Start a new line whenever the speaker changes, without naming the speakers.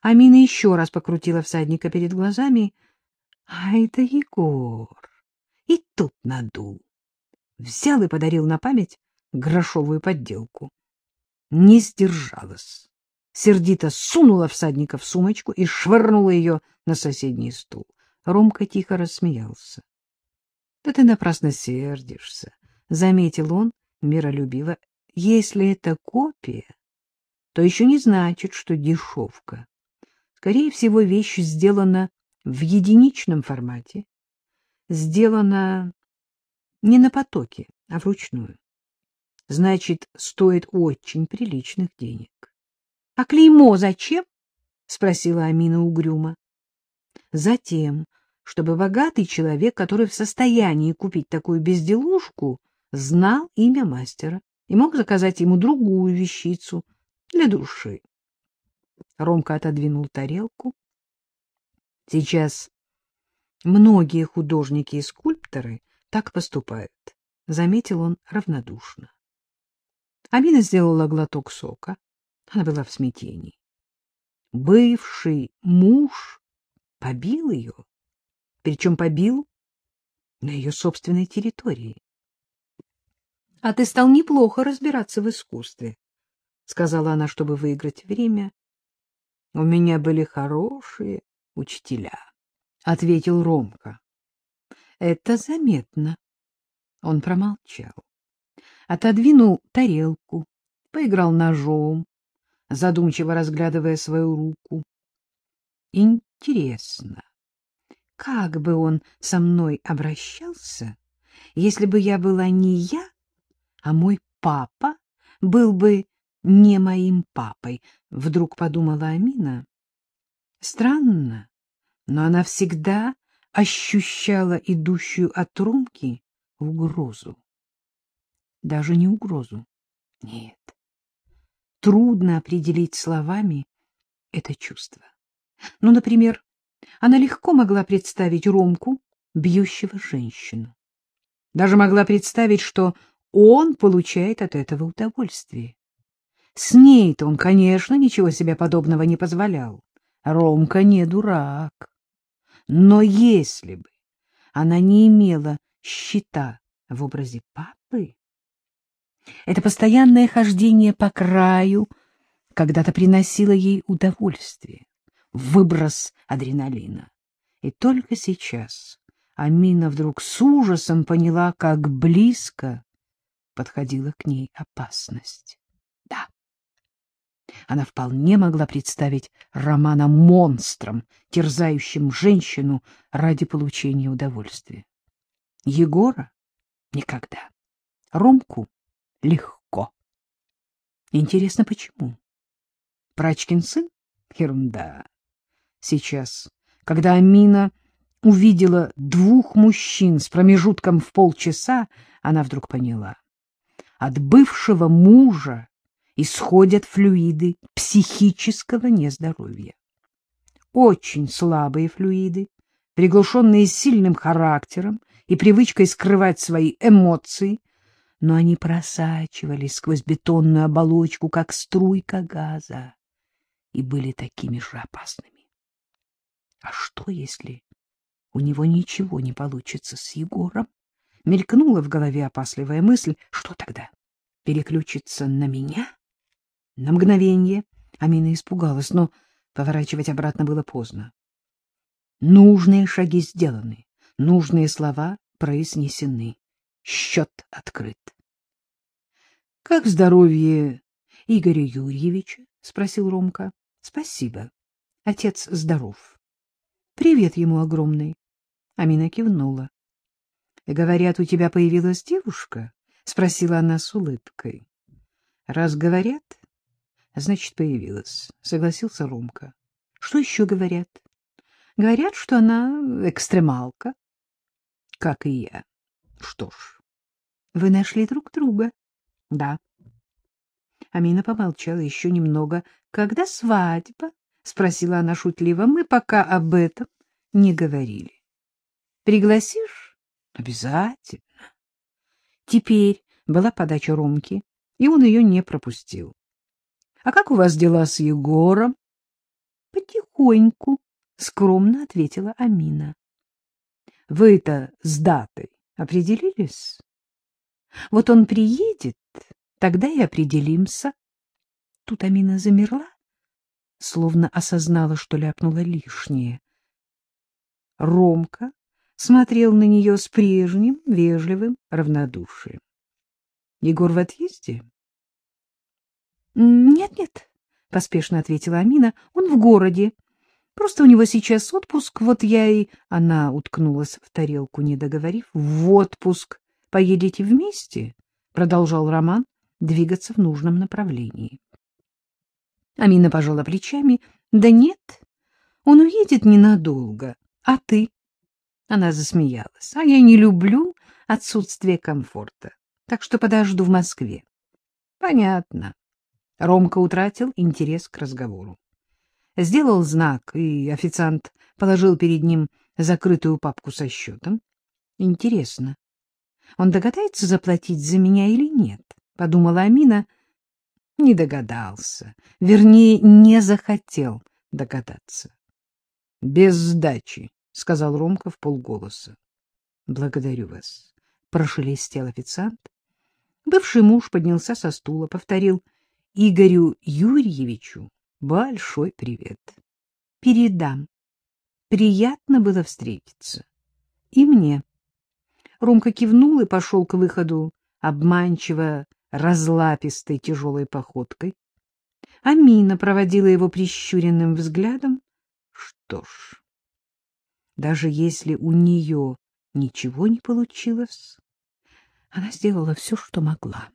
Амина еще раз покрутила всадника перед глазами. А это Егор. И тут надул. Взял и подарил на память грошовую подделку. Не сдержалась. Сердито сунула всадника в сумочку и швырнула ее на соседний стул. Ромка тихо рассмеялся. — Да ты напрасно сердишься, — заметил он миролюбиво. — Если это копия, то еще не значит, что дешевка. Скорее всего, вещь сделана в единичном формате, сделана не на потоке, а вручную. Значит, стоит очень приличных денег. — А клеймо зачем? — спросила Амина угрюмо. — Затем, чтобы богатый человек, который в состоянии купить такую безделушку, знал имя мастера и мог заказать ему другую вещицу для души. Ромка отодвинул тарелку. Сейчас многие художники и скульпторы так поступают, — заметил он равнодушно. Амина сделала глоток сока. Она была в смятении. Бывший муж побил ее причем побил на ее собственной территории. — А ты стал неплохо разбираться в искусстве, — сказала она, чтобы выиграть время. — У меня были хорошие учителя, — ответил Ромка. — Это заметно. Он промолчал. Отодвинул тарелку, поиграл ножом, задумчиво разглядывая свою руку. Интересно, как бы он со мной обращался, если бы я была не я, а мой папа был бы не моим папой, — вдруг подумала Амина. Странно, но она всегда ощущала идущую от Румки угрозу. Даже не угрозу. Нет. Трудно определить словами это чувство. Ну, например, она легко могла представить Ромку, бьющего женщину. Даже могла представить, что он получает от этого удовольствие. С ней-то он, конечно, ничего себе подобного не позволял. Ромка не дурак. Но если бы она не имела щита в образе папы, это постоянное хождение по краю когда-то приносило ей удовольствие выброс адреналина. И только сейчас Амина вдруг с ужасом поняла, как близко подходила к ней опасность. Она вполне могла представить Романа монстром, терзающим женщину ради получения удовольствия. Егора — никогда. Ромку — легко. Интересно, почему? Прачкин сын? Ерунда. Сейчас, когда Амина увидела двух мужчин с промежутком в полчаса, она вдруг поняла. От бывшего мужа исходят флюиды психического нездоровья. Очень слабые флюиды, приглушенные сильным характером и привычкой скрывать свои эмоции, но они просачивались сквозь бетонную оболочку, как струйка газа, и были такими же опасными. А что, если у него ничего не получится с Егором? Мелькнула в голове опасливая мысль. Что тогда? Переключиться на меня? На мгновение Амина испугалась, но поворачивать обратно было поздно. Нужные шаги сделаны, нужные слова произнесены. Счет открыт. — Как здоровье Игоря Юрьевича? — спросил Ромка. — Спасибо. Отец здоров. Привет ему огромный. Амина кивнула. — Говорят, у тебя появилась девушка? — спросила она с улыбкой. — Раз говорят, значит, появилась, — согласился Ромка. — Что еще говорят? — Говорят, что она экстремалка. — Как и я. Что ж, вы нашли друг друга? — Да. Амина помолчала еще немного. — Когда свадьба? — спросила она шутливо. — Мы пока об этом не говорили. — Пригласишь? — Обязательно. Теперь была подача Ромки, и он ее не пропустил. — А как у вас дела с Егором? — Потихоньку, — скромно ответила Амина. — Вы-то с датой определились? Вот он приедет, тогда и определимся. Тут Амина замерла, словно осознала, что ляпнула лишнее. Ромка смотрел на нее с прежним вежливым равнодушием. — Егор в отъезде? — Нет-нет, — поспешно ответила Амина, — он в городе. Просто у него сейчас отпуск, вот я и... Она уткнулась в тарелку, не договорив. — В отпуск поедете вместе? — продолжал Роман двигаться в нужном направлении. Амина пожала плечами. — Да нет, он уедет ненадолго. А ты? Она засмеялась. — А я не люблю отсутствие комфорта, так что подожду в Москве. — Понятно. Ромка утратил интерес к разговору. Сделал знак, и официант положил перед ним закрытую папку со счетом. Интересно, он догадается заплатить за меня или нет? — подумала Амина. Не догадался. Вернее, не захотел догадаться. — Без сдачи, — сказал Ромка в полголоса. — Благодарю вас, — прошелестел официант. Бывший муж поднялся со стула, повторил Игорю Юрьевичу большой привет. Передам. Приятно было встретиться. И мне. Ромка кивнул и пошел к выходу, обманчиво разлапистой тяжелой походкой. Амина проводила его прищуренным взглядом. Что ж, даже если у нее ничего не получилось, она сделала все, что могла.